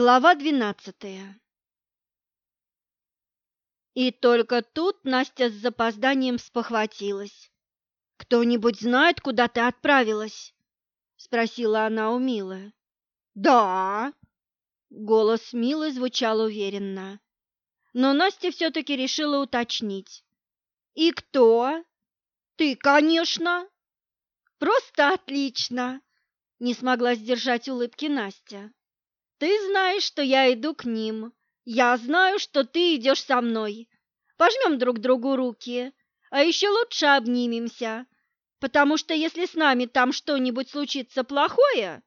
Глава двенадцатая И только тут Настя с запозданием спохватилась. «Кто-нибудь знает, куда ты отправилась?» — спросила она у Милы. «Да!» — голос Милы звучал уверенно. Но Настя все-таки решила уточнить. «И кто?» «Ты, конечно!» «Просто отлично!» — не смогла сдержать улыбки Настя. Ты знаешь, что я иду к ним. Я знаю, что ты идешь со мной. Пожмем друг другу руки, а еще лучше обнимемся, потому что если с нами там что-нибудь случится плохое,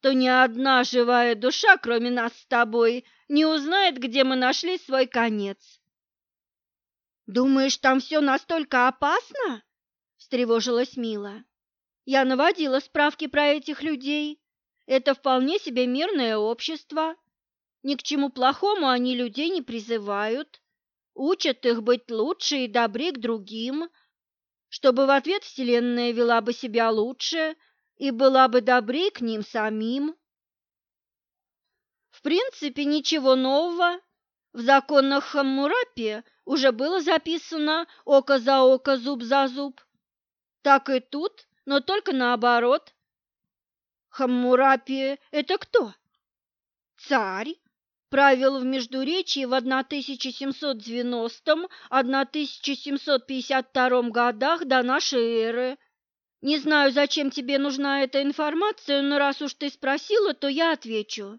то ни одна живая душа, кроме нас с тобой, не узнает, где мы нашли свой конец. Думаешь, там все настолько опасно? встревожилась Мила. Я наводила справки про этих людей это вполне себе мирное общество. Ни к чему плохому они людей не призывают, учат их быть лучше и добрее к другим, чтобы в ответ Вселенная вела бы себя лучше и была бы добрее к ним самим. В принципе, ничего нового. В законах Хаммурапи уже было записано «око за око, зуб за зуб». Так и тут, но только наоборот. Хаммурапи – это кто? Царь, правил в Междуречии в 1790-1752 годах до нашей эры. Не знаю, зачем тебе нужна эта информация, но раз уж ты спросила, то я отвечу.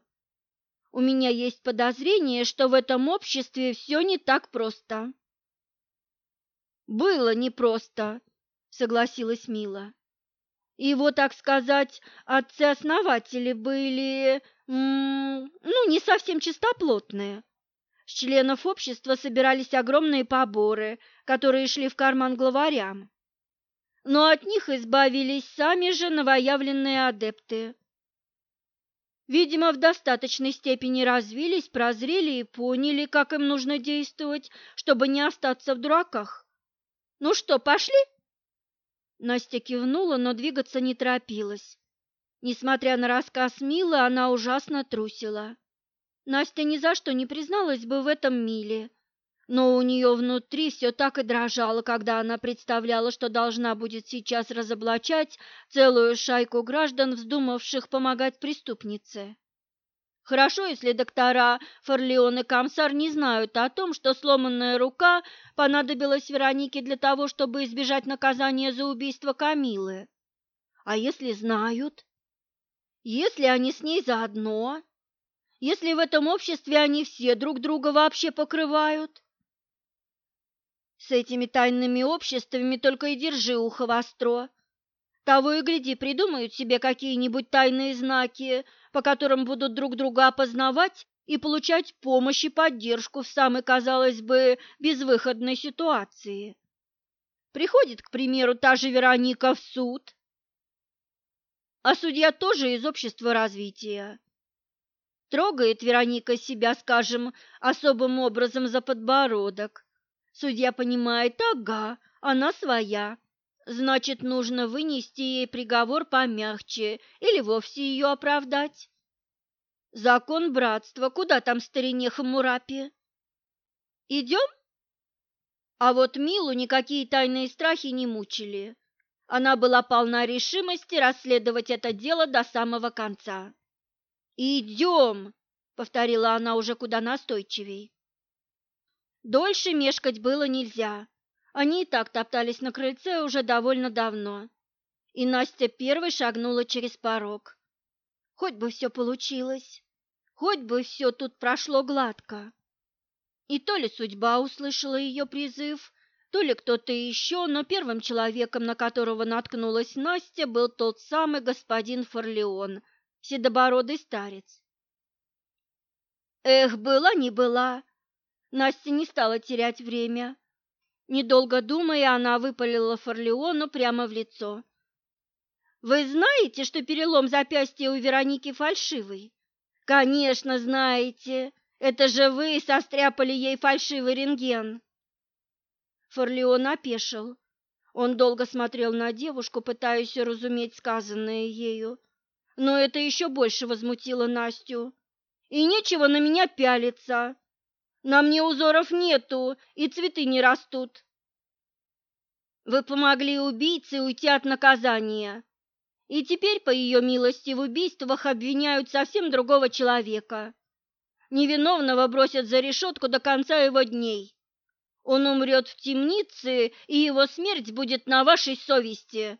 У меня есть подозрение, что в этом обществе все не так просто. Было непросто, согласилась Мила. Его, так сказать, отцы-основатели были, ну, не совсем чистоплотные. С членов общества собирались огромные поборы, которые шли в карман главарям. Но от них избавились сами же новоявленные адепты. Видимо, в достаточной степени развились, прозрели и поняли, как им нужно действовать, чтобы не остаться в дураках. Ну что, пошли? Настя кивнула, но двигаться не торопилась. Несмотря на рассказ Милы, она ужасно трусила. Настя ни за что не призналась бы в этом Миле, но у нее внутри все так и дрожало, когда она представляла, что должна будет сейчас разоблачать целую шайку граждан, вздумавших помогать преступнице. Хорошо, если доктора Форлеон и Камсар не знают о том, что сломанная рука понадобилась Веронике для того, чтобы избежать наказания за убийство Камилы. А если знают? Если они с ней заодно? Если в этом обществе они все друг друга вообще покрывают? С этими тайными обществами только и держи ухо востро. Того и гляди, придумают себе какие-нибудь тайные знаки, по которым будут друг друга опознавать и получать помощь и поддержку в самой, казалось бы, безвыходной ситуации. Приходит, к примеру, та же Вероника в суд, а судья тоже из общества развития. Трогает Вероника себя, скажем, особым образом за подбородок. Судья понимает, ага, она своя, Значит, нужно вынести ей приговор помягче или вовсе ее оправдать. Закон братства, куда там старине Хамурапи? Идем? А вот Милу никакие тайные страхи не мучили. Она была полна решимости расследовать это дело до самого конца. «Идем!» — повторила она уже куда настойчивей. Дольше мешкать было нельзя. Они и так топтались на крыльце уже довольно давно, и Настя первой шагнула через порог. Хоть бы все получилось, хоть бы все тут прошло гладко. И то ли судьба услышала ее призыв, то ли кто-то еще, но первым человеком, на которого наткнулась Настя, был тот самый господин Форлеон, седобородый старец. Эх, была не была. Настя не стала терять время Недолго думая, она выпалила Форлеону прямо в лицо. «Вы знаете, что перелом запястья у Вероники фальшивый?» «Конечно, знаете. Это же вы состряпали ей фальшивый рентген». Форлеон опешил. Он долго смотрел на девушку, пытаясь уразуметь сказанное ею. Но это еще больше возмутило Настю. И нечего на меня пялиться. На мне узоров нету, и цветы не растут. Вы помогли убийце уйти от наказания. И теперь, по ее милости, в убийствах обвиняют совсем другого человека. Невиновного бросят за решетку до конца его дней. Он умрет в темнице, и его смерть будет на вашей совести.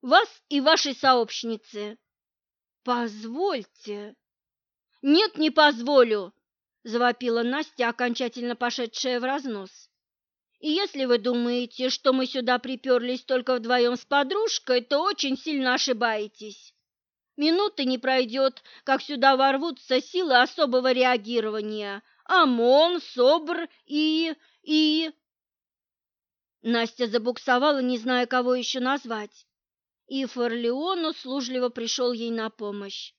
Вас и вашей сообщницы. Позвольте. Нет, не позволю, завопила Настя, окончательно пошедшая в разнос. И если вы думаете, что мы сюда приперлись только вдвоем с подружкой, то очень сильно ошибаетесь. Минуты не пройдет, как сюда ворвутся силы особого реагирования. ОМОН, СОБР и... и... Настя забуксовала, не зная, кого еще назвать. И Форлеон услужливо пришел ей на помощь.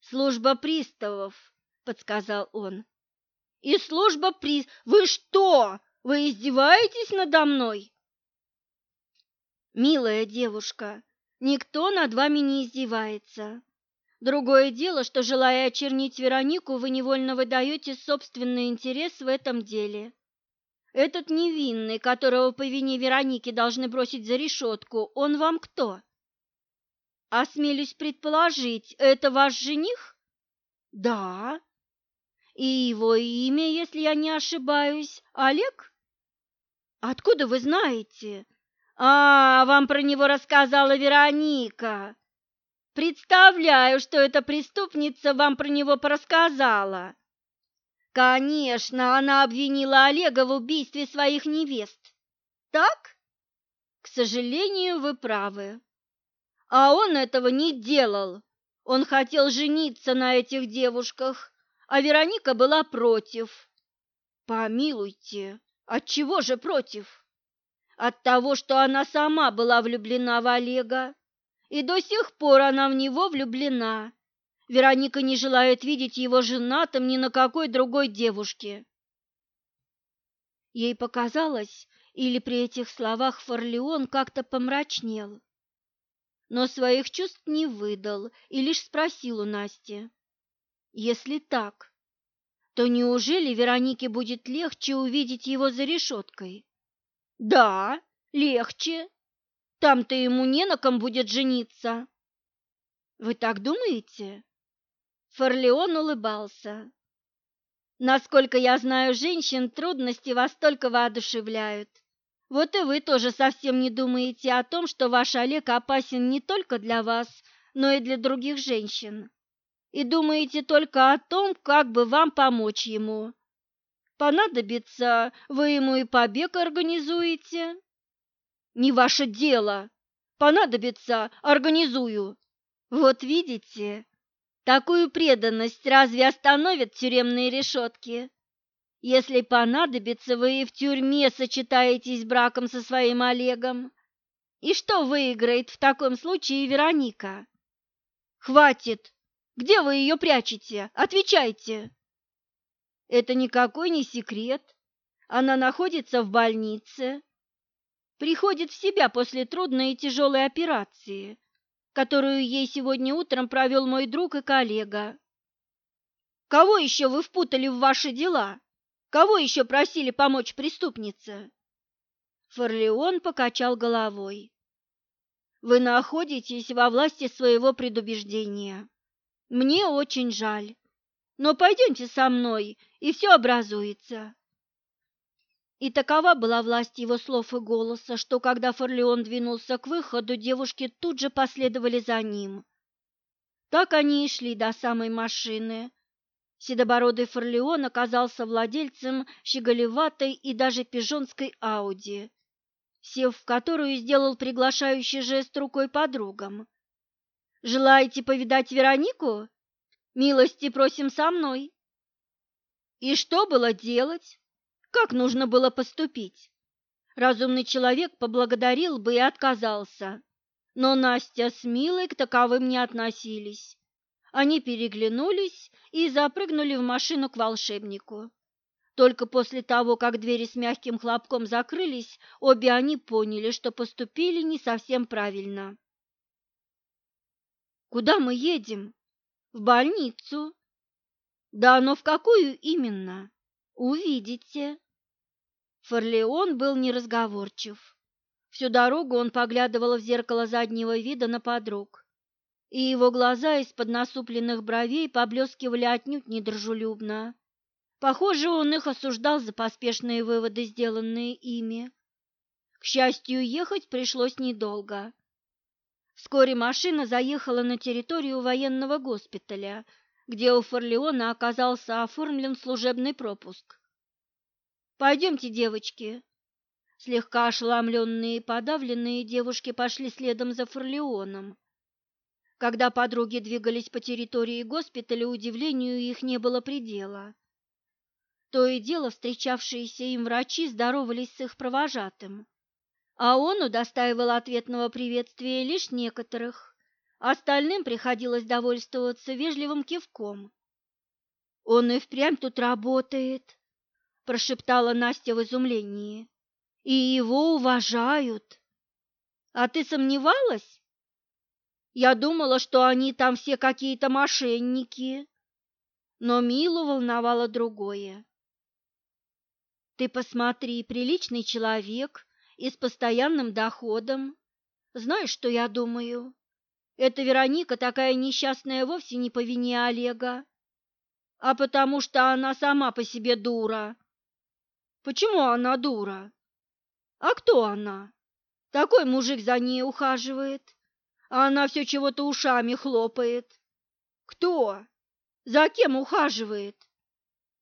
«Служба приставов», — подсказал он. «И служба при... Вы что, вы издеваетесь надо мной?» «Милая девушка, никто над вами не издевается. Другое дело, что, желая очернить Веронику, вы невольно выдаете собственный интерес в этом деле. Этот невинный, которого по вине Вероники должны бросить за решетку, он вам кто? Осмелюсь предположить, это ваш жених? Да. И его имя, если я не ошибаюсь, Олег? Откуда вы знаете? А, вам про него рассказала Вероника. Представляю, что эта преступница вам про него порассказала. Конечно, она обвинила Олега в убийстве своих невест. Так? К сожалению, вы правы. А он этого не делал. Он хотел жениться на этих девушках, а Вероника была против. Помилуйте, от чего же против? От того, что она сама была влюблена в Олега, и до сих пор она в него влюблена. Вероника не желает видеть его женатым ни на какой другой девушке. Ей показалось, или при этих словах Форлеон как-то помрачнел, но своих чувств не выдал и лишь спросил у Насти. «Если так, то неужели Веронике будет легче увидеть его за решеткой?» «Да, легче. Там-то ему не на ком будет жениться». «Вы так думаете?» Форлеон улыбался. «Насколько я знаю женщин, трудности вас только воодушевляют. Вот и вы тоже совсем не думаете о том, что ваш Олег опасен не только для вас, но и для других женщин. И думаете только о том, как бы вам помочь ему. Понадобится, вы ему и побег организуете. Не ваше дело. Понадобится, организую. Вот видите, такую преданность разве остановят тюремные решетки? Если понадобится, вы и в тюрьме сочетаетесь браком со своим Олегом. И что выиграет в таком случае Вероника? Хватит! Где вы ее прячете? Отвечайте! Это никакой не секрет. Она находится в больнице. Приходит в себя после трудной и тяжелой операции, которую ей сегодня утром провел мой друг и коллега. Кого еще вы впутали в ваши дела? Кого еще просили помочь преступнице? Форлеон покачал головой. Вы находитесь во власти своего предубеждения. Мне очень жаль, но пойдемте со мной, и все образуется. И такова была власть его слов и голоса, что когда Форлеон двинулся к выходу, девушки тут же последовали за ним. Так они и шли до самой машины, Седобородый Форлеон оказался владельцем щеголеватой и даже пижонской Ауди, сев в которую сделал приглашающий жест рукой подругам. «Желаете повидать Веронику? Милости просим со мной!» И что было делать? Как нужно было поступить? Разумный человек поблагодарил бы и отказался, но Настя с Милой к таковым не относились. Они переглянулись и запрыгнули в машину к волшебнику. Только после того, как двери с мягким хлопком закрылись, обе они поняли, что поступили не совсем правильно. «Куда мы едем?» «В больницу». Да, но в какую именно? Увидите. Форлеон был неразговорчив. Всю дорогу он поглядывал в зеркало заднего вида на подруг, и его глаза из-под насупленных бровей поблескивали отнюдь недружелюбно. Похоже, он их осуждал за поспешные выводы, сделанные ими. К счастью, ехать пришлось недолго. Вскоре машина заехала на территорию военного госпиталя, где у Форлеона оказался оформлен служебный пропуск. «Пойдемте, девочки!» Слегка ошеломленные и подавленные девушки пошли следом за Форлеоном. Когда подруги двигались по территории госпиталя, удивлению их не было предела. То и дело встречавшиеся им врачи здоровались с их провожатым а он удостаивал ответного приветствия лишь некоторых, остальным приходилось довольствоваться вежливым кивком. «Он и впрямь тут работает», – прошептала Настя в изумлении, – «и его уважают». «А ты сомневалась?» «Я думала, что они там все какие-то мошенники», но Милу волновало другое. «Ты посмотри, приличный человек, и с постоянным доходом. Знаешь, что я думаю? Эта Вероника такая несчастная вовсе не по вине Олега, а потому что она сама по себе дура. Почему она дура? А кто она? Такой мужик за ней ухаживает, а она все чего-то ушами хлопает. Кто? За кем ухаживает?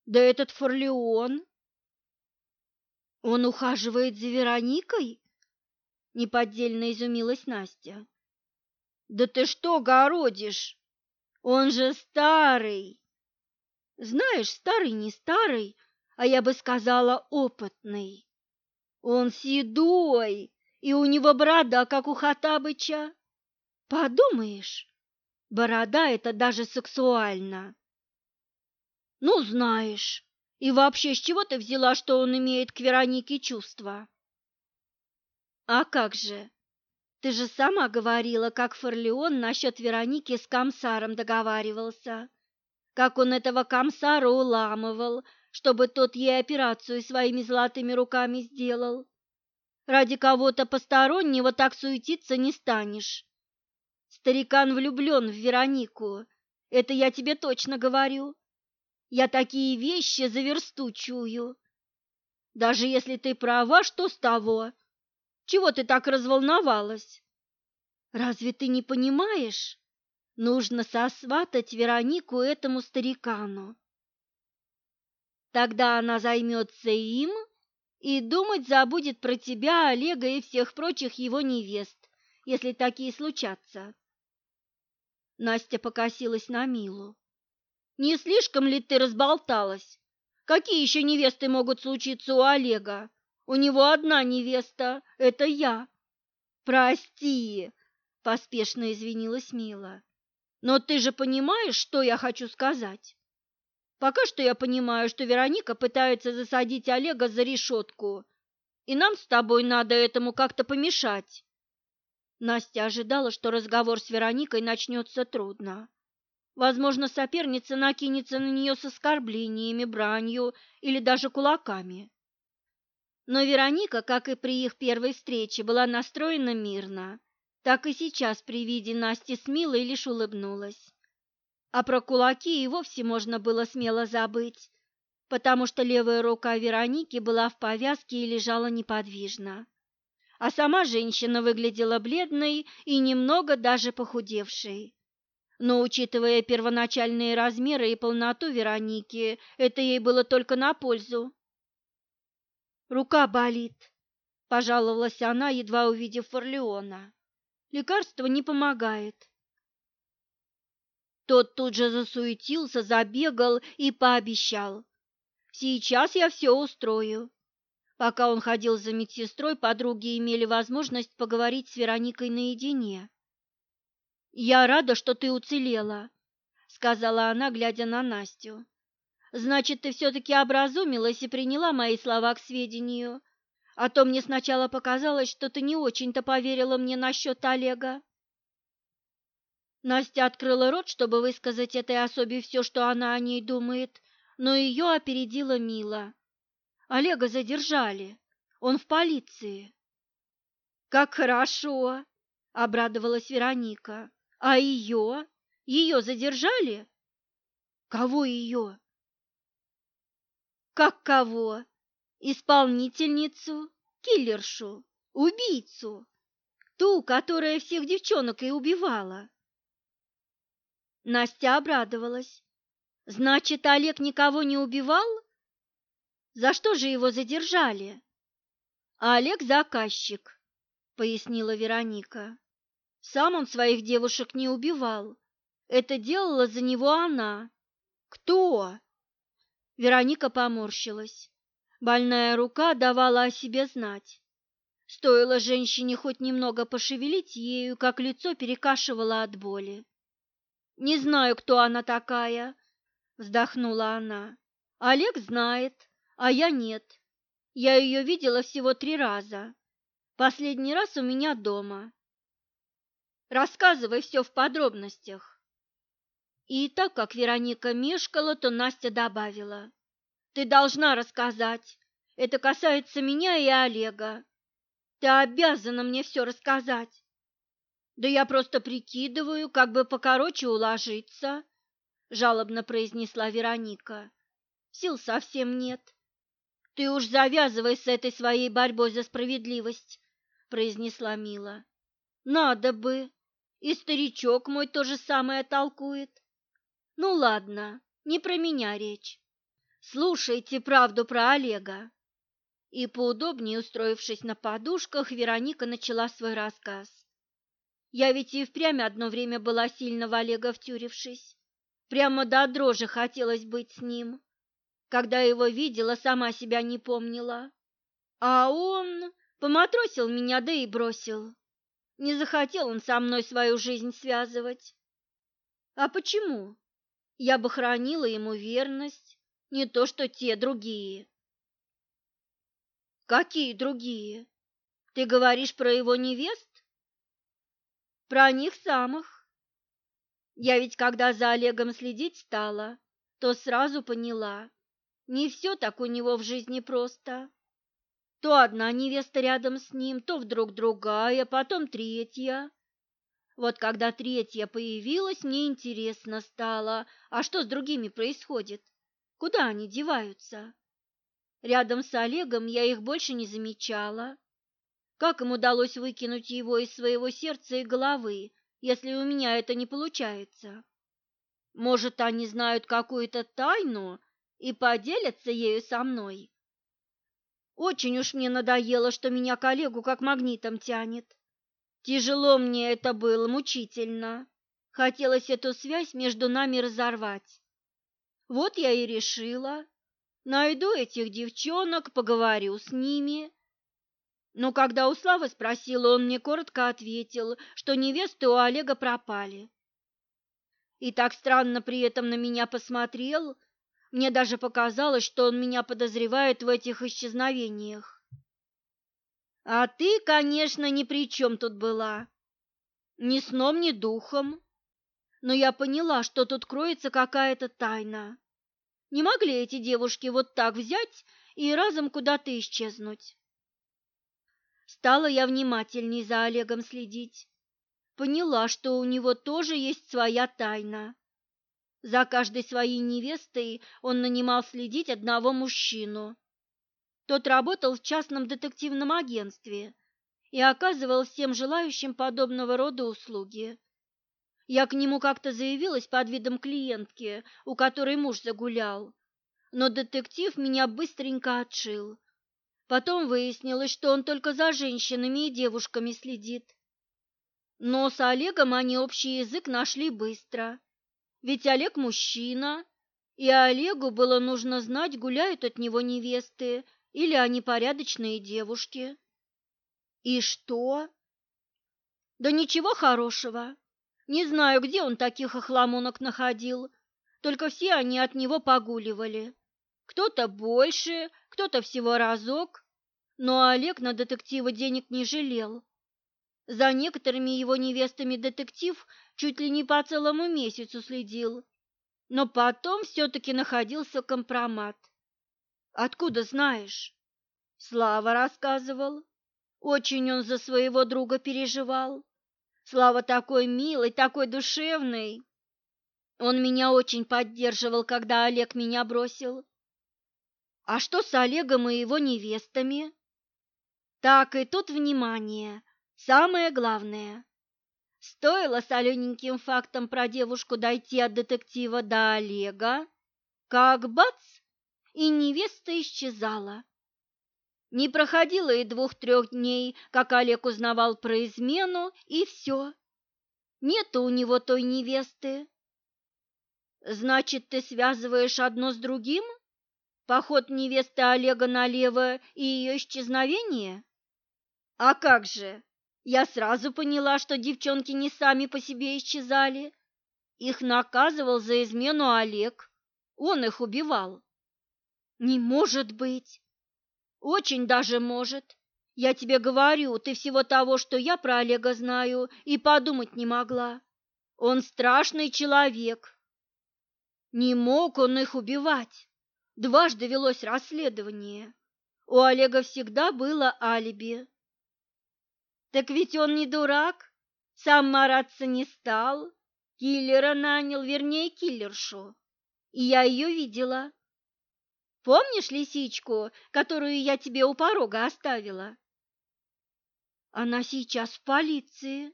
Да этот Форлеон. Он ухаживает за Вероникой? Неподдельно изумилась Настя. Да ты что городишь? Он же старый. Знаешь, старый не старый, а я бы сказала опытный. Он седой, и у него борода, как у Хатабыча. Подумаешь, борода — это даже сексуально. Ну, знаешь, и вообще, с чего ты взяла, что он имеет к Веронике чувства? А как же? Ты же сама говорила, как Форлеон насчет Вероники с Камсаром договаривался. Как он этого Камсара уламывал, чтобы тот ей операцию своими золотыми руками сделал. Ради кого-то постороннего так суетиться не станешь. Старикан влюблен в Веронику, это я тебе точно говорю. Я такие вещи за версту чую. Даже если ты права, что с того? Чего ты так разволновалась? Разве ты не понимаешь? Нужно сосватать Веронику этому старикану. Тогда она займется им и думать забудет про тебя, Олега и всех прочих его невест, если такие случатся. Настя покосилась на Милу. Не слишком ли ты разболталась? Какие еще невесты могут случиться у Олега? У него одна невеста – это я. Прости, поспешно извинилась Мила. Но ты же понимаешь, что я хочу сказать? Пока что я понимаю, что Вероника пытается засадить Олега за решетку, и нам с тобой надо этому как-то помешать. Настя ожидала, что разговор с Вероникой начнется трудно. Возможно, соперница накинется на нее с оскорблениями, бранью или даже кулаками. Но Вероника, как и при их первой встрече, была настроена мирно, так и сейчас при виде Насти с Милой лишь улыбнулась. А про кулаки и вовсе можно было смело забыть, потому что левая рука Вероники была в повязке и лежала неподвижно. А сама женщина выглядела бледной и немного даже похудевшей. Но, учитывая первоначальные размеры и полноту Вероники, это ей было только на пользу. «Рука болит», – пожаловалась она, едва увидев Форлеона. «Лекарство не помогает». Тот тут же засуетился, забегал и пообещал. «Сейчас я все устрою». Пока он ходил за медсестрой, подруги имели возможность поговорить с Вероникой наедине. «Я рада, что ты уцелела», — сказала она, глядя на Настю. «Значит, ты все-таки образумилась и приняла мои слова к сведению. А то мне сначала показалось, что ты не очень-то поверила мне насчет Олега». Настя открыла рот, чтобы высказать этой особе все, что она о ней думает, но ее опередила Мила. Олега задержали. Он в полиции. Как хорошо, обрадовалась Вероника. А ее? Ее задержали? Кого ее? Как кого? Исполнительницу, киллершу, убийцу, ту, которая всех девчонок и убивала. Настя обрадовалась. Значит, Олег никого не убивал? За что же его задержали? А Олег заказчик, пояснила Вероника. Сам он своих девушек не убивал. Это делала за него она. Кто? Вероника поморщилась. Больная рука давала о себе знать. Стоило женщине хоть немного пошевелить ею, как лицо перекашивало от боли. «Не знаю, кто она такая», — вздохнула она. «Олег знает, а я нет. Я ее видела всего три раза. Последний раз у меня дома. Рассказывай все в подробностях». И так как Вероника мешкала, то Настя добавила. «Ты должна рассказать. Это касается меня и Олега. Ты обязана мне все рассказать». «Да я просто прикидываю, как бы покороче уложиться», — жалобно произнесла Вероника. «Сил совсем нет». «Ты уж завязывай с этой своей борьбой за справедливость», — произнесла Мила. «Надо бы. И старичок мой то же самое толкует. Ну ладно, не про меня речь. Слушайте правду про Олега. И поудобнее устроившись на подушках, Вероника начала свой рассказ. Я ведь и впрямь одно время была сильно в Олега втюрившись. Прямо до дрожи хотелось быть с ним. Когда его видела, сама себя не помнила. А он поматросил меня, да и бросил. Не захотел он со мной свою жизнь связывать. А почему? Я бы хранила ему верность, не то что те другие. Какие другие? Ты говоришь про его невест? Про них самых. Я ведь когда за Олегом следить стала, то сразу поняла, не все так у него в жизни просто. То одна невеста рядом с ним, то вдруг другая, потом третья. Вот когда третья появилась, мне интересно стало, а что с другими происходит? Куда они деваются? Рядом с Олегом я их больше не замечала. Как им удалось выкинуть его из своего сердца и головы, если у меня это не получается? Может, они знают какую-то тайну и поделятся ею со мной? Очень уж мне надоело, что меня коллегу как магнитом тянет. Тяжело мне это было, мучительно. Хотелось эту связь между нами разорвать. Вот я и решила. Найду этих девчонок, поговорю с ними, но когда у Славы спросила, он мне коротко ответил, что невесты у Олега пропали. И так странно при этом на меня посмотрел, мне даже показалось, что он меня подозревает в этих исчезновениях. А ты, конечно, ни при чем тут была. Ни сном, ни духом. Но я поняла, что тут кроется какая-то тайна. Не могли эти девушки вот так взять и разом куда-то исчезнуть. Стала я внимательней за Олегом следить. Поняла, что у него тоже есть своя тайна. За каждой своей невестой он нанимал следить одного мужчину. Тот работал в частном детективном агентстве и оказывал всем желающим подобного рода услуги. Я к нему как-то заявилась под видом клиентки, у которой муж загулял, но детектив меня быстренько отшил. Потом выяснилось, что он только за женщинами и девушками следит. Но с Олегом они общий язык нашли быстро. Ведь Олег мужчина, и Олегу было нужно знать, гуляют от него невесты или они порядочные девушки. И что? Да ничего хорошего. Не знаю, где он таких охламонок находил, только все они от него погуливали. Кто-то больше, кто-то всего разок, но Олег на детектива денег не жалел. За некоторыми его невестами детектив чуть ли не по целому месяцу следил, но потом все-таки находился компромат. Откуда знаешь? Слава рассказывал. Очень он за своего друга переживал. Слава такой милый, такой душевный. Он меня очень поддерживал, когда Олег меня бросил. А что с Олегом и его невестами? Так, и тут внимание. Самое главное. Стоило солененьким фактом про девушку дойти от детектива до Олега, как бац, и невеста исчезала. Не проходило и двух-трех дней, как Олег узнавал про измену, и все. Нету у него той невесты. Значит, ты связываешь одно с другим? Поход невесты Олега налево и ее исчезновение? А как же? Я сразу поняла, что девчонки не сами по себе исчезали. Их наказывал за измену Олег. Он их убивал. Не может быть. Очень даже может. Я тебе говорю, ты всего того, что я про Олега знаю, и подумать не могла. Он страшный человек. Не мог он их убивать. Дважды велось расследование. У Олега всегда было алиби. Так ведь он не дурак, сам мараться не стал, киллера нанял, вернее, киллершу. И я ее видела. Помнишь лисичку, которую я тебе у порога оставила? Она сейчас в полиции.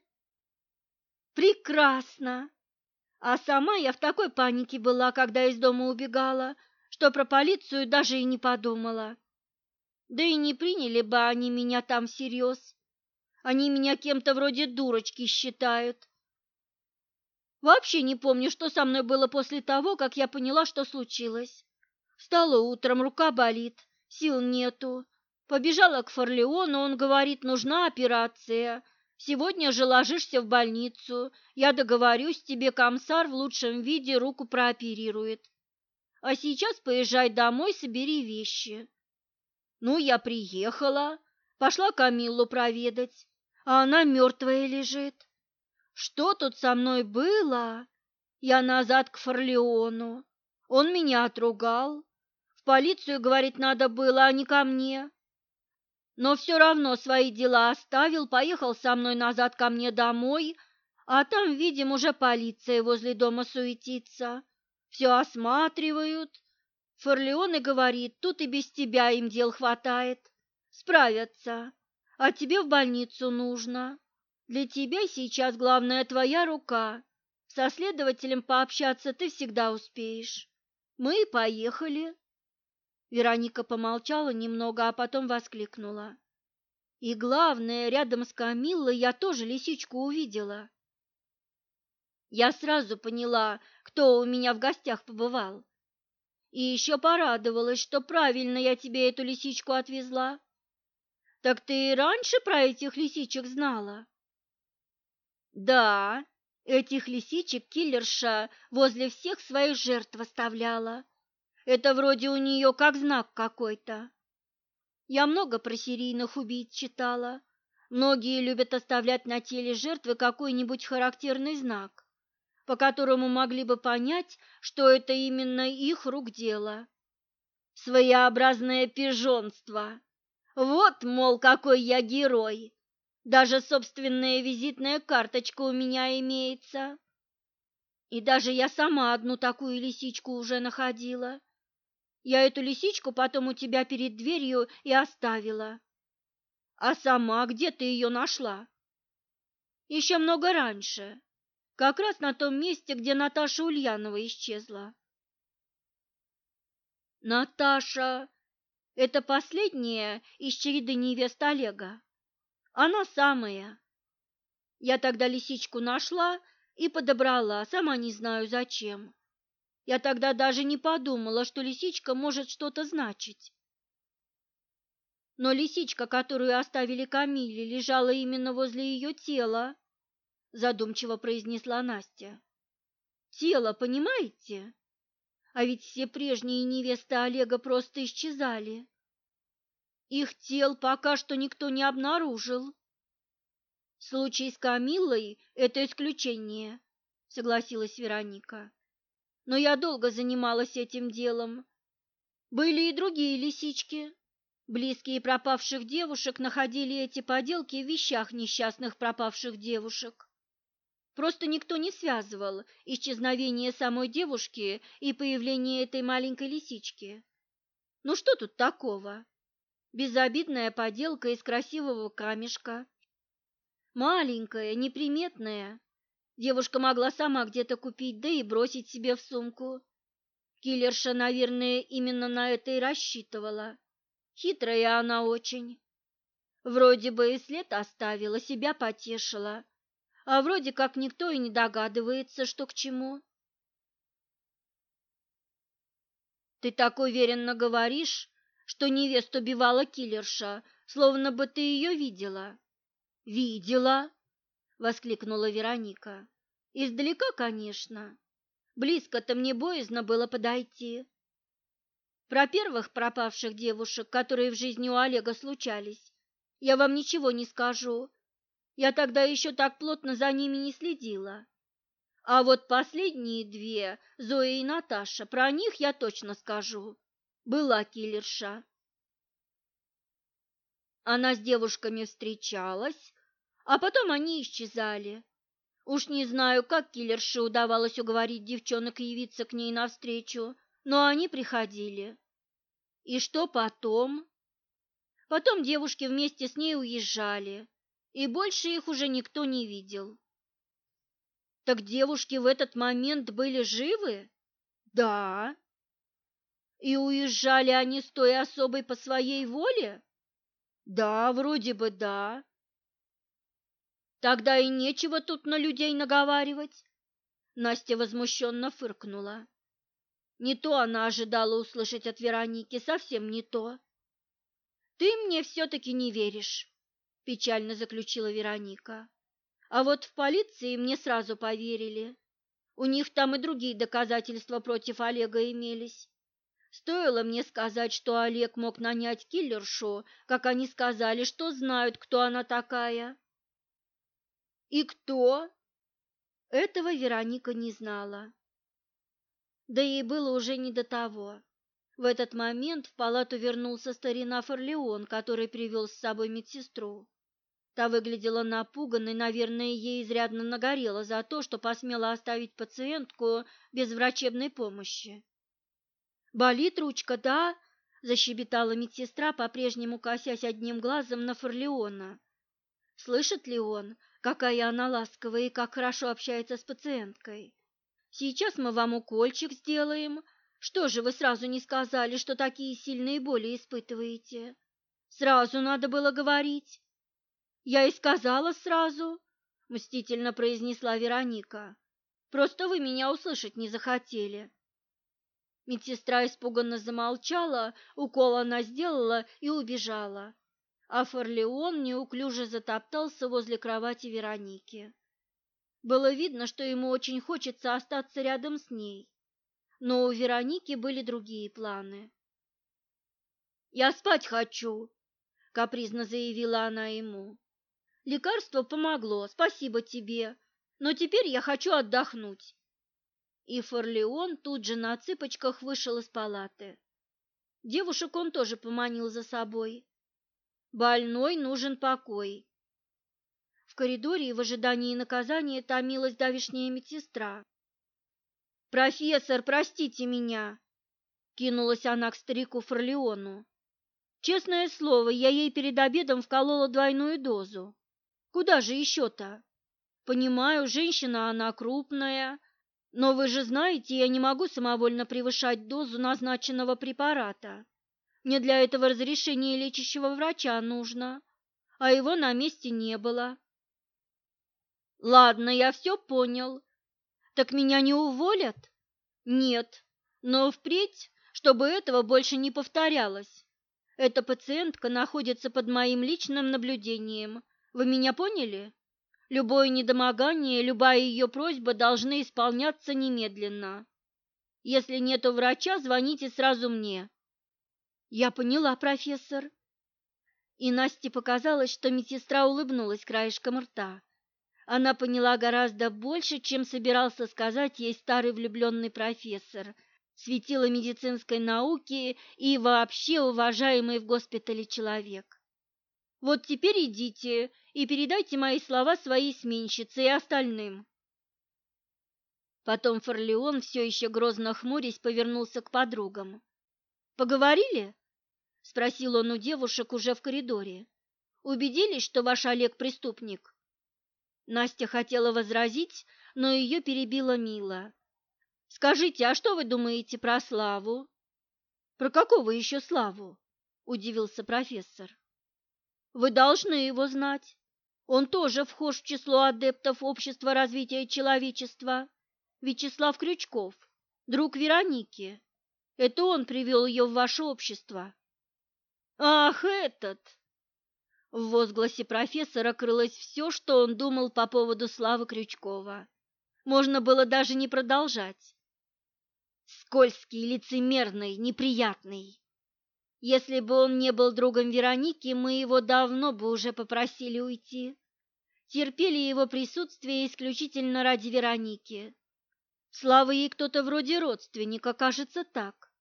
Прекрасно. А сама я в такой панике была, когда из дома убегала, что про полицию даже и не подумала. Да и не приняли бы они меня там всерьез. Они меня кем-то вроде дурочки считают. Вообще не помню, что со мной было после того, как я поняла, что случилось. Встала утром, рука болит, сил нету. Побежала к Форлеону, он говорит, нужна операция. Сегодня же ложишься в больницу. Я договорюсь, тебе комсар в лучшем виде руку прооперирует. А сейчас поезжай домой, собери вещи. Ну, я приехала, пошла Камиллу проведать а она мертвая лежит. Что тут со мной было? Я назад к Форлеону. Он меня отругал. В полицию, говорит, надо было, а не ко мне. Но все равно свои дела оставил, поехал со мной назад ко мне домой, а там, видим, уже полиция возле дома суетится. Все осматривают. Форлеон и говорит, тут и без тебя им дел хватает. Справятся а тебе в больницу нужно. Для тебя сейчас главная твоя рука. Со следователем пообщаться ты всегда успеешь. Мы поехали. Вероника помолчала немного, а потом воскликнула. И главное, рядом с Камиллой я тоже лисичку увидела. Я сразу поняла, кто у меня в гостях побывал. И еще порадовалась, что правильно я тебе эту лисичку отвезла. Так ты и раньше про этих лисичек знала? Да, этих лисичек киллерша возле всех своих жертв оставляла. Это вроде у нее как знак какой-то. Я много про серийных убийц читала. Многие любят оставлять на теле жертвы какой-нибудь характерный знак, по которому могли бы понять, что это именно их рук дело. Своеобразное пижонство. Вот, мол, какой я герой. Даже собственная визитная карточка у меня имеется. И даже я сама одну такую лисичку уже находила. Я эту лисичку потом у тебя перед дверью и оставила. А сама где ты ее нашла? Еще много раньше, как раз на том месте, где Наташа Ульянова исчезла. Наташа это последняя из череды невест Олега. Она самая. Я тогда лисичку нашла и подобрала, сама не знаю зачем. Я тогда даже не подумала, что лисичка может что-то значить. Но лисичка, которую оставили Камиле, лежала именно возле ее тела, задумчиво произнесла Настя. Тело, понимаете? А ведь все прежние невесты Олега просто исчезали. Их тел пока что никто не обнаружил. Случай с Камиллой – это исключение, согласилась Вероника. Но я долго занималась этим делом. Были и другие лисички. Близкие пропавших девушек находили эти поделки в вещах несчастных пропавших девушек. Просто никто не связывал исчезновение самой девушки и появление этой маленькой лисички. Ну что тут такого? Безобидная поделка из красивого камешка. Маленькая, неприметная. Девушка могла сама где-то купить, да и бросить себе в сумку. Киллерша, наверное, именно на это и рассчитывала. Хитрая она очень. Вроде бы и след оставила, себя потешила, а вроде как никто и не догадывается, что к чему. Ты так уверенно говоришь, что невесту убивала киллерша, словно бы ты ее видела. Видела, воскликнула Вероника. Издалека, конечно. Близко-то мне боязно было подойти. Про первых пропавших девушек, которые в жизни у Олега случались, я вам ничего не скажу. Я тогда еще так плотно за ними не следила. А вот последние две, Зоя и Наташа, про них я точно скажу. Была киллерша. Она с девушками встречалась, а потом они исчезали. Уж не знаю, как киллерше удавалось уговорить девчонок явиться к ней навстречу, но они приходили. И что потом? Потом девушки вместе с ней уезжали, и больше их уже никто не видел. Так девушки в этот момент были живы? Да. И уезжали они с той особой по своей воле? Да, вроде бы да. Тогда и нечего тут на людей наговаривать. Настя возмущенно фыркнула. Не то она ожидала услышать от Вероники, совсем не то. Ты мне все-таки не веришь, печально заключила Вероника. А вот в полиции мне сразу поверили. У них там и другие доказательства против Олега имелись. Стоило мне сказать, что Олег мог нанять киллершу, как они сказали, что знают, кто она такая. И кто? Этого Вероника не знала. Да ей было уже не до того. В этот момент в палату вернулся старина Форлеон, который привел с собой медсестру. Та выглядела напуганной, наверное, ей изрядно нагорело за то, что посмела оставить пациентку без врачебной помощи. «Болит ручка, да?» – защебетала медсестра, по-прежнему косясь одним глазом на Форлеона. Слышит ли он, какая она ласковая и как хорошо общается с пациенткой? Сейчас мы вам укольчик сделаем. Что же вы сразу не сказали, что такие сильные боли испытываете? Сразу надо было говорить. Я и сказала сразу, мстительно произнесла Вероника. Просто вы меня услышать не захотели. Медсестра испуганно замолчала, укол она сделала и убежала. А Форлеон неуклюже затоптался возле кровати Вероники. Было видно, что ему очень хочется остаться рядом с ней, но у Вероники были другие планы. «Я спать хочу», — капризно заявила она ему. Лекарство помогло, спасибо тебе, но теперь я хочу отдохнуть. И Форлеон тут же на цыпочках вышел из палаты. Девушек он тоже поманил за собой. Больной нужен покой. В коридоре в ожидании наказания томилась давишняя медсестра. «Профессор, простите меня!» — кинулась она к старику Форлеону. «Честное слово, я ей перед обедом вколола двойную дозу. Куда же еще-то? Понимаю, женщина она крупная, но вы же знаете, я не могу самовольно превышать дозу назначенного препарата. Мне для этого разрешение лечащего врача нужно, а его на месте не было. Ладно, я все понял. Так меня не уволят? Нет, но впредь, чтобы этого больше не повторялось. Эта пациентка находится под моим личным наблюдением, вы меня поняли? Любое недомогание, любая ее просьба должны исполняться немедленно. Если нету врача, звоните сразу мне. Я поняла, профессор. И Насте показалось, что медсестра улыбнулась краешком рта. Она поняла гораздо больше, чем собирался сказать ей старый влюбленный профессор, светило медицинской науки и вообще уважаемый в госпитале человек. Вот теперь идите и передайте мои слова своей сменщице и остальным. Потом Форлеон, все еще грозно хмурясь, повернулся к подругам. «Поговорили?» – спросил он у девушек уже в коридоре. «Убедились, что ваш Олег преступник?» Настя хотела возразить, но ее перебила Мила. «Скажите, а что вы думаете про Славу?» «Про какого еще Славу?» – удивился профессор. «Вы должны его знать. Он тоже вхож в число адептов Общества развития человечества». Вячеслав Крючков, друг Вероники. Это он привел ее в ваше общество. Ах, этот! В возгласе профессора крылось все, что он думал по поводу Славы Крючкова. Можно было даже не продолжать. Скользкий, лицемерный, неприятный. Если бы он не был другом Вероники, мы его давно бы уже попросили уйти. Терпели его присутствие исключительно ради Вероники. Слава ей кто-то вроде родственника, кажется так.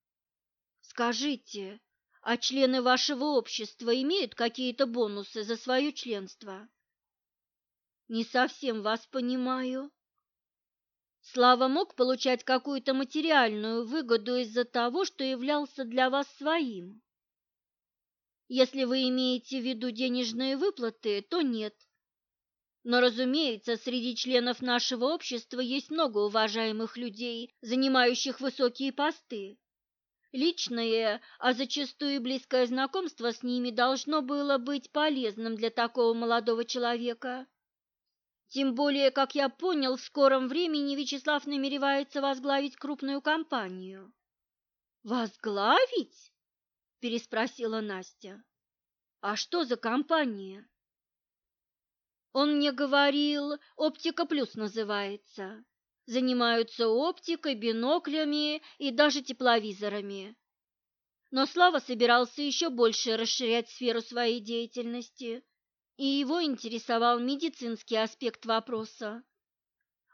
Скажите, а члены вашего общества имеют какие-то бонусы за свое членство? Не совсем вас понимаю. Слава мог получать какую-то материальную выгоду из-за того, что являлся для вас своим. Если вы имеете в виду денежные выплаты, то нет. Но, разумеется, среди членов нашего общества есть много уважаемых людей, занимающих высокие посты. Личное, а зачастую и близкое знакомство с ними должно было быть полезным для такого молодого человека. Тем более, как я понял, в скором времени Вячеслав намеревается возглавить крупную компанию. «Возглавить?» – переспросила Настя. «А что за компания?» Он мне говорил, оптика плюс называется. Занимаются оптикой, биноклями и даже тепловизорами. Но Слава собирался еще больше расширять сферу своей деятельности, и его интересовал медицинский аспект вопроса.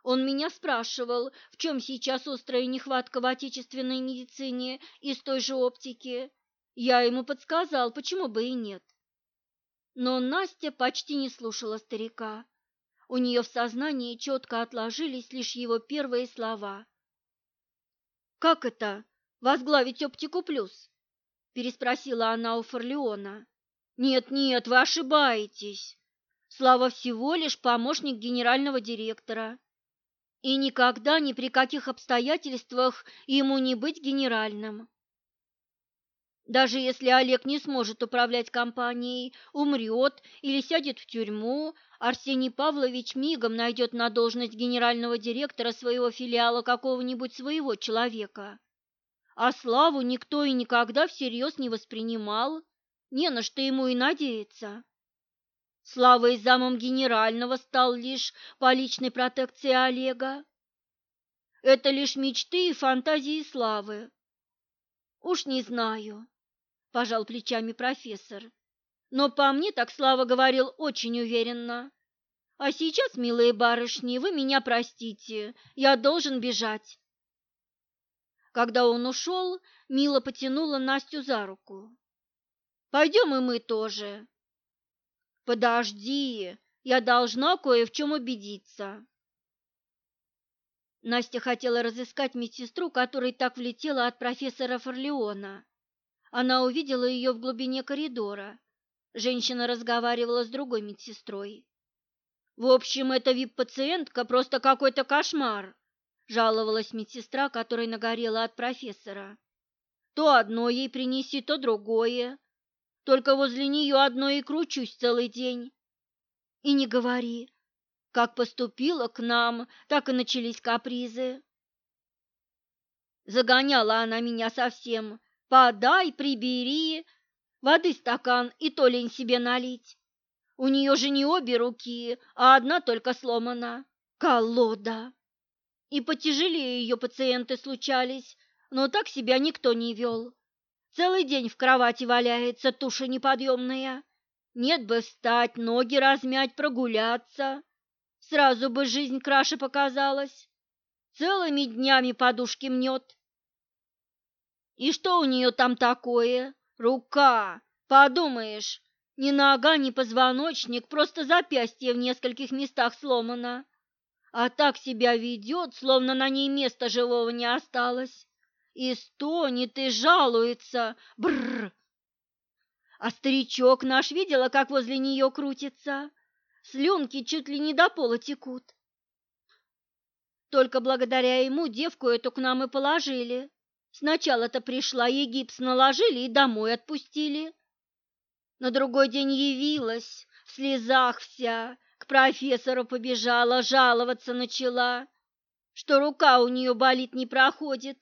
Он меня спрашивал, в чем сейчас острая нехватка в отечественной медицине из той же оптики. Я ему подсказал, почему бы и нет. Но Настя почти не слушала старика. У нее в сознании четко отложились лишь его первые слова. «Как это? Возглавить оптику плюс?» – переспросила она у Форлеона. «Нет-нет, вы ошибаетесь. Слава всего лишь помощник генерального директора. И никогда ни при каких обстоятельствах ему не быть генеральным. Даже если Олег не сможет управлять компанией, умрет или сядет в тюрьму, Арсений Павлович мигом найдет на должность генерального директора своего филиала какого-нибудь своего человека. А Славу никто и никогда всерьез не воспринимал, не на что ему и надеяться. Слава и замом генерального стал лишь по личной протекции Олега. Это лишь мечты и фантазии Славы. Уж не знаю, пожал плечами профессор. Но по мне так Слава говорил очень уверенно. А сейчас, милые барышни, вы меня простите, я должен бежать. Когда он ушел, Мила потянула Настю за руку. Пойдем и мы тоже. Подожди, я должна кое в чем убедиться. Настя хотела разыскать медсестру, которая так влетела от профессора Форлеона. Она увидела ее в глубине коридора. Женщина разговаривала с другой медсестрой. «В общем, эта вип-пациентка просто какой-то кошмар», – жаловалась медсестра, которая нагорела от профессора. «То одно ей принеси, то другое. Только возле нее одно и кручусь целый день. И не говори, как поступила к нам, так и начались капризы. Загоняла она меня совсем, Подай, прибери, воды стакан и то лень себе налить. У нее же не обе руки, а одна только сломана. Колода. И потяжелее ее пациенты случались, но так себя никто не вел. Целый день в кровати валяется туша неподъемная. Нет бы встать, ноги размять, прогуляться. Сразу бы жизнь краше показалась. Целыми днями подушки мнет. И что у нее там такое? Рука, подумаешь, ни нога, ни позвоночник, просто запястье в нескольких местах сломано. А так себя ведет, словно на ней места живого не осталось. И стонет, и жалуется. Бррр! А старичок наш видела, как возле нее крутится. Слюнки чуть ли не до пола текут. Только благодаря ему девку эту к нам и положили. Сначала-то пришла, ей гипс наложили и домой отпустили. На другой день явилась, в слезах вся, к профессору побежала, жаловаться начала, что рука у нее болит, не проходит.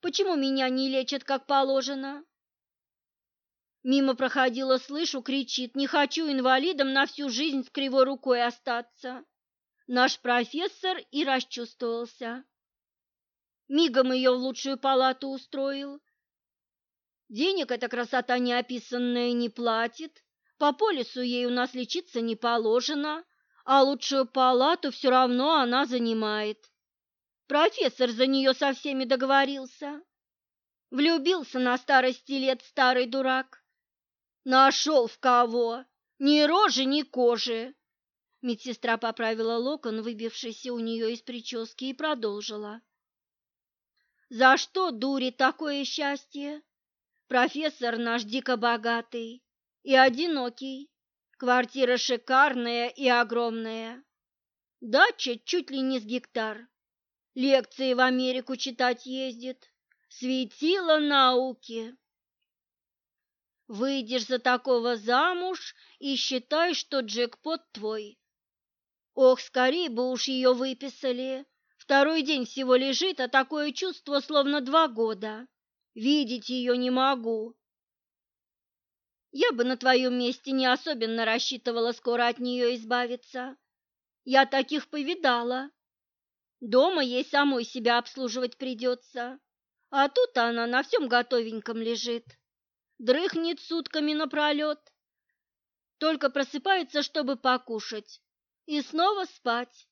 Почему меня не лечат, как положено? Мимо проходила, слышу, кричит, не хочу инвалидом на всю жизнь с кривой рукой остаться. Наш профессор и расчувствовался. Мигом ее в лучшую палату устроил. Денег эта красота неописанная не платит, по полису ей у нас лечиться не положено, а лучшую палату все равно она занимает. Профессор за нее со всеми договорился. Влюбился на старости лет старый дурак. Нашел в кого, ни рожи, ни кожи. Медсестра поправила локон, выбившийся у нее из прически, и продолжила. За что дури такое счастье? Профессор наш дико богатый и одинокий. Квартира шикарная и огромная. Дача чуть ли не с гектар. Лекции в Америку читать ездит. Светило науки. Выйдешь за такого замуж и считай, что джекпот твой. Ох, скорее бы уж ее выписали. Второй день всего лежит, а такое чувство, словно два года. Видеть ее не могу. Я бы на твоем месте не особенно рассчитывала скоро от нее избавиться. Я таких повидала. Дома ей самой себя обслуживать придется, а тут она на всем готовеньком лежит дрыхнет сутками напролет, только просыпается, чтобы покушать, и снова спать.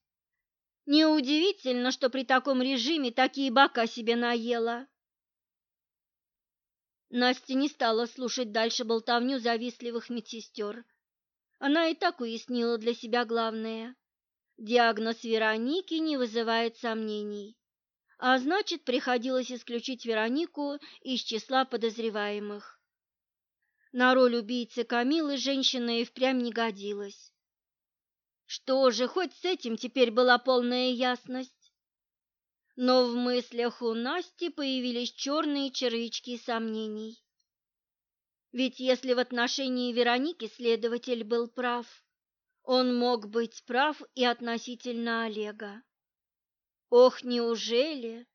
Неудивительно, что при таком режиме такие бока себе наела. Настя не стала слушать дальше болтовню завистливых медсестер. Она и так уяснила для себя главное. Диагноз Вероники не вызывает сомнений. А значит, приходилось исключить Веронику из числа подозреваемых. На роль убийцы Камилы женщина и впрямь не годилась. Что же, хоть с этим теперь была полная ясность. Но в мыслях у Насти появились черные червячки сомнений. Ведь если в отношении Вероники следователь был прав, он мог быть прав и относительно Олега. Ох, неужели?